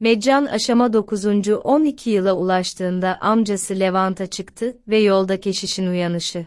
Meccan aşama 9. 12 yıla ulaştığında amcası Levant'a çıktı ve yolda keşişin uyanışı.